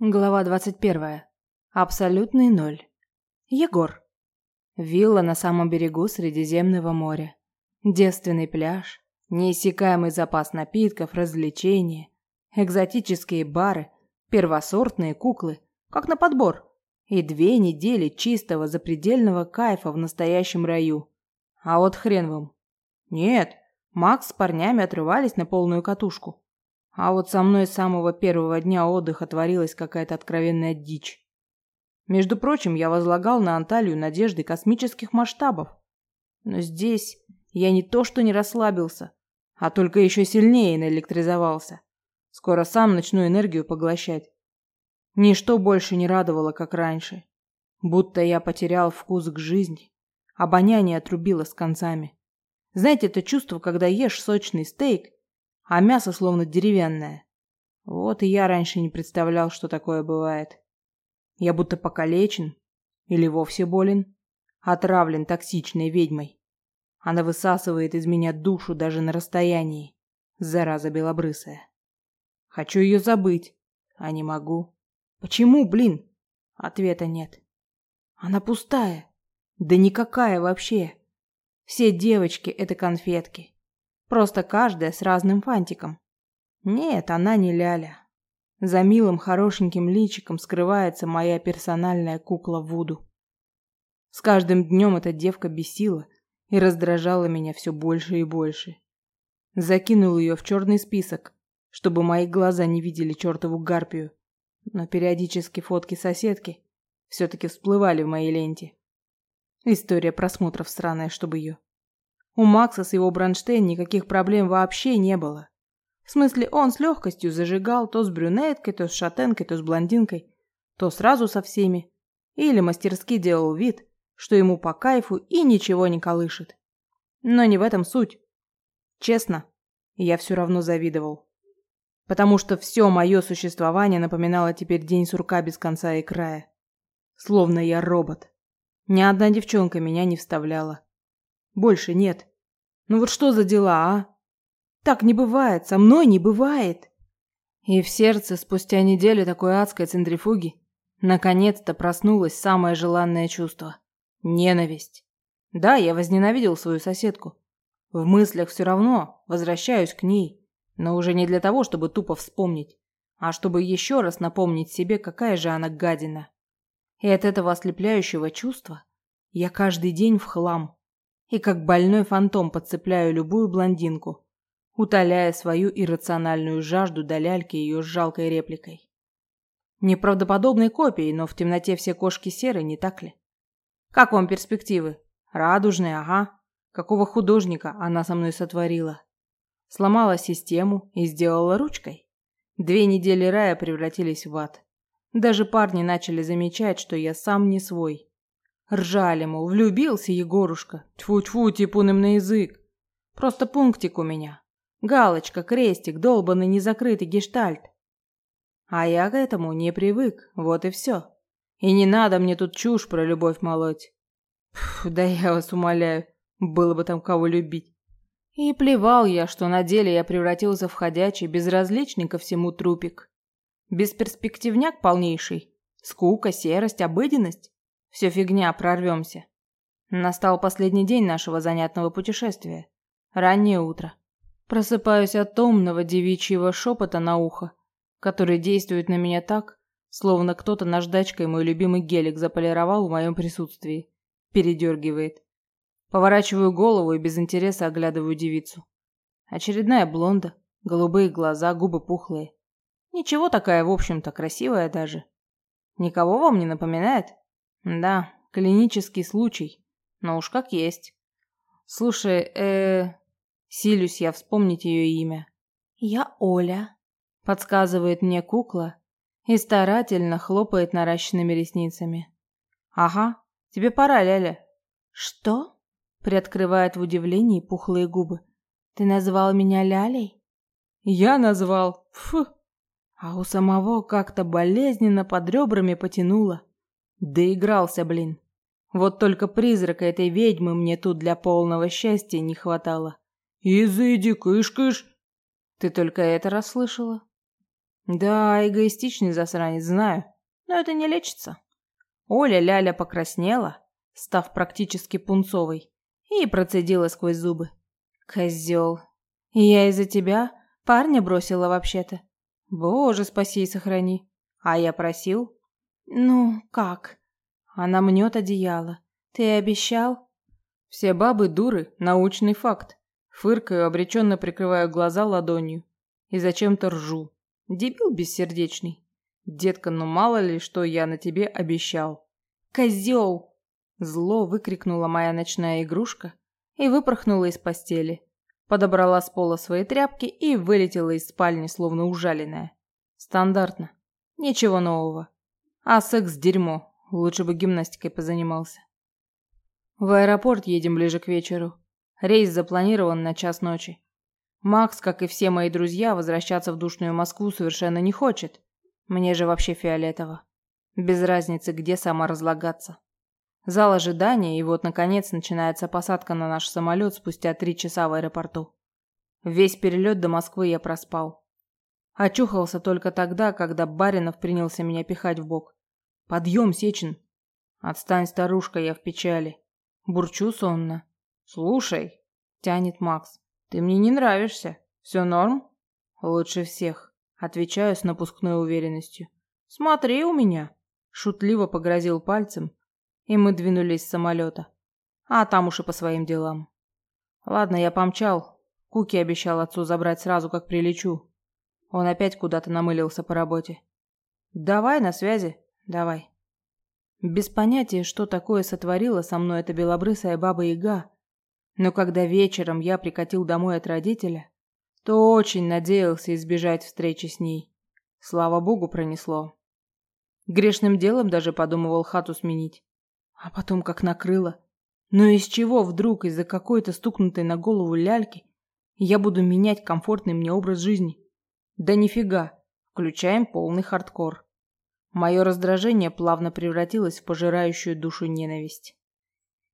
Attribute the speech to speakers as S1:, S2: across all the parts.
S1: Глава 21. Абсолютный ноль. Егор. Вилла на самом берегу Средиземного моря. Девственный пляж, неиссякаемый запас напитков, развлечения, экзотические бары, первосортные куклы, как на подбор, и две недели чистого запредельного кайфа в настоящем раю. А вот хрен вам. Нет, Макс с парнями отрывались на полную катушку. А вот со мной с самого первого дня отдыха творилась какая-то откровенная дичь. Между прочим, я возлагал на Анталию надежды космических масштабов. Но здесь я не то что не расслабился, а только еще сильнее наэлектризовался. Скоро сам начну энергию поглощать. Ничто больше не радовало, как раньше. Будто я потерял вкус к жизни. Обоняние отрубило с концами. Знаете, это чувство, когда ешь сочный стейк а мясо словно деревянное. Вот и я раньше не представлял, что такое бывает. Я будто покалечен или вовсе болен, отравлен токсичной ведьмой. Она высасывает из меня душу даже на расстоянии, зараза белобрысая. Хочу ее забыть, а не могу. Почему, блин? Ответа нет. Она пустая. Да никакая вообще. Все девочки — это конфетки. Просто каждая с разным фантиком. Нет, она не Ляля. За милым хорошеньким личиком скрывается моя персональная кукла Вуду. С каждым днем эта девка бесила и раздражала меня все больше и больше. Закинул ее в черный список, чтобы мои глаза не видели чертову гарпию. Но периодически фотки соседки все-таки всплывали в моей ленте. История просмотров странная, чтобы ее. У Макса с его Бронштейн никаких проблем вообще не было. В смысле, он с легкостью зажигал то с брюнеткой, то с шатенкой, то с блондинкой, то сразу со всеми. Или мастерски делал вид, что ему по кайфу и ничего не колышет. Но не в этом суть. Честно, я все равно завидовал. Потому что все мое существование напоминало теперь день сурка без конца и края. Словно я робот. Ни одна девчонка меня не вставляла. Больше нет. Ну вот что за дела, а? Так не бывает, со мной не бывает. И в сердце спустя неделю такой адской центрифуги наконец-то проснулось самое желанное чувство ненависть. Да, я возненавидел свою соседку. В мыслях все равно возвращаюсь к ней, но уже не для того, чтобы тупо вспомнить, а чтобы еще раз напомнить себе, какая же она гадина. И от этого ослепляющего чувства я каждый день в хлам и как больной фантом подцепляю любую блондинку, утоляя свою иррациональную жажду до ляльки ее жалкой репликой. Неправдоподобной копией, но в темноте все кошки серы, не так ли? Как вам перспективы? Радужные, ага. Какого художника она со мной сотворила? Сломала систему и сделала ручкой. Две недели рая превратились в ад. Даже парни начали замечать, что я сам не свой. Ржали, мол, влюбился Егорушка. Тьфу-тьфу, типун им на язык. Просто пунктик у меня. Галочка, крестик, долбанный незакрытый гештальт. А я к этому не привык, вот и все. И не надо мне тут чушь про любовь молоть. Пф, да я вас умоляю, было бы там кого любить. И плевал я, что на деле я превратился в ходячий, безразличный ко всему трупик. Бесперспективняк полнейший. Скука, серость, обыденность. Все фигня, прорвемся. Настал последний день нашего занятного путешествия. Раннее утро. Просыпаюсь от томного девичьего шепота на ухо, который действует на меня так, словно кто-то наждачкой мой любимый гелик заполировал в моем присутствии. Передергивает. Поворачиваю голову и без интереса оглядываю девицу. Очередная блонда, голубые глаза, губы пухлые. Ничего такая, в общем-то, красивая даже. Никого вам не напоминает? Да, клинический случай. Но уж как есть. Слушай, э, силюсь я вспомнить ее имя. Я Оля, подсказывает мне кукла и старательно хлопает наращенными ресницами. Ага, тебе пора, Ляля. Что? Приоткрывает в удивлении пухлые губы. Ты назвал меня Лялей? Я назвал. Фу. А у самого как-то болезненно под ребрами потянуло. Доигрался, блин. Вот только призрака этой ведьмы мне тут для полного счастья не хватало. Изыди, кыш-кыш. Ты только это расслышала? Да, эгоистичный засранец, знаю. Но это не лечится. Оля Ляля покраснела, став практически пунцовой, и процедила сквозь зубы. Козел. Я из-за тебя парня бросила вообще-то. Боже, спаси и сохрани. А я просил? Ну, как? Она мнет одеяло. Ты обещал? Все бабы дуры, научный факт. Фыркаю, обреченно прикрываю глаза ладонью. И зачем-то ржу. Дебил бессердечный. Детка, ну мало ли, что я на тебе обещал. Козел! Зло выкрикнула моя ночная игрушка и выпорхнула из постели. Подобрала с пола свои тряпки и вылетела из спальни, словно ужаленная. Стандартно. Ничего нового. А секс – дерьмо. Лучше бы гимнастикой позанимался. В аэропорт едем ближе к вечеру. Рейс запланирован на час ночи. Макс, как и все мои друзья, возвращаться в душную Москву совершенно не хочет. Мне же вообще фиолетово. Без разницы, где сама разлагаться. Зал ожидания, и вот, наконец, начинается посадка на наш самолет спустя три часа в аэропорту. Весь перелет до Москвы я проспал. Очухался только тогда, когда Баринов принялся меня пихать в бок. «Подъем, Сечин!» «Отстань, старушка, я в печали». Бурчу сонно. «Слушай», — тянет Макс, — «ты мне не нравишься. Все норм?» «Лучше всех», — отвечаю с напускной уверенностью. «Смотри у меня», — шутливо погрозил пальцем, и мы двинулись с самолета. А там уж и по своим делам. Ладно, я помчал. Куки обещал отцу забрать сразу, как прилечу. Он опять куда-то намылился по работе. Давай, на связи. Давай. Без понятия, что такое сотворила со мной эта белобрысая баба-яга. Но когда вечером я прикатил домой от родителя, то очень надеялся избежать встречи с ней. Слава богу, пронесло. Грешным делом даже подумывал хату сменить. А потом как накрыло. Но из чего вдруг из-за какой-то стукнутой на голову ляльки я буду менять комфортный мне образ жизни? Да нифига. Включаем полный хардкор. Мое раздражение плавно превратилось в пожирающую душу ненависть.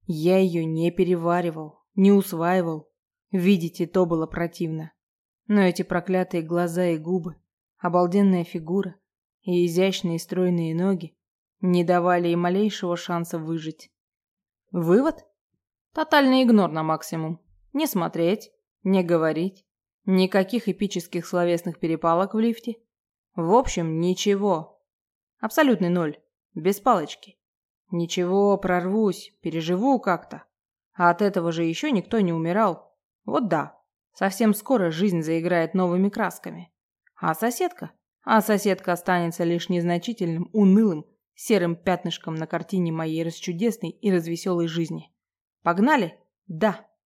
S1: Я ее не переваривал, не усваивал. Видите, то было противно. Но эти проклятые глаза и губы, обалденная фигура и изящные стройные ноги не давали и малейшего шанса выжить. Вывод? Тотальный игнор на максимум. Не смотреть, не говорить, никаких эпических словесных перепалок в лифте. В общем, ничего. Абсолютный ноль. Без палочки. Ничего, прорвусь, переживу как-то. А от этого же еще никто не умирал. Вот да, совсем скоро жизнь заиграет новыми красками. А соседка? А соседка останется лишь незначительным, унылым серым пятнышком на картине моей расчудесной и развеселой жизни. Погнали? Да.